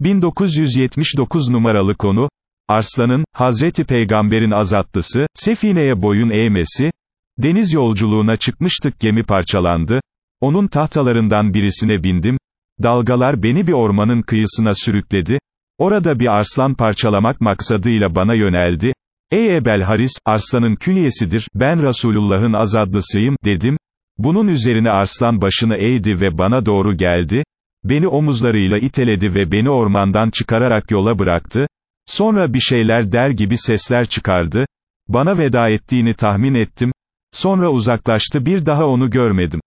1979 numaralı konu, Arslan'ın, Hazreti Peygamber'in azatlısı, Sefine'ye boyun eğmesi, deniz yolculuğuna çıkmıştık gemi parçalandı, onun tahtalarından birisine bindim, dalgalar beni bir ormanın kıyısına sürükledi, orada bir arslan parçalamak maksadıyla bana yöneldi, ey Ebel Haris, arslanın künyesidir, ben Resulullah'ın azadlısıyım, dedim, bunun üzerine arslan başını eğdi ve bana doğru geldi, beni omuzlarıyla iteledi ve beni ormandan çıkararak yola bıraktı, sonra bir şeyler der gibi sesler çıkardı, bana veda ettiğini tahmin ettim, sonra uzaklaştı bir daha onu görmedim.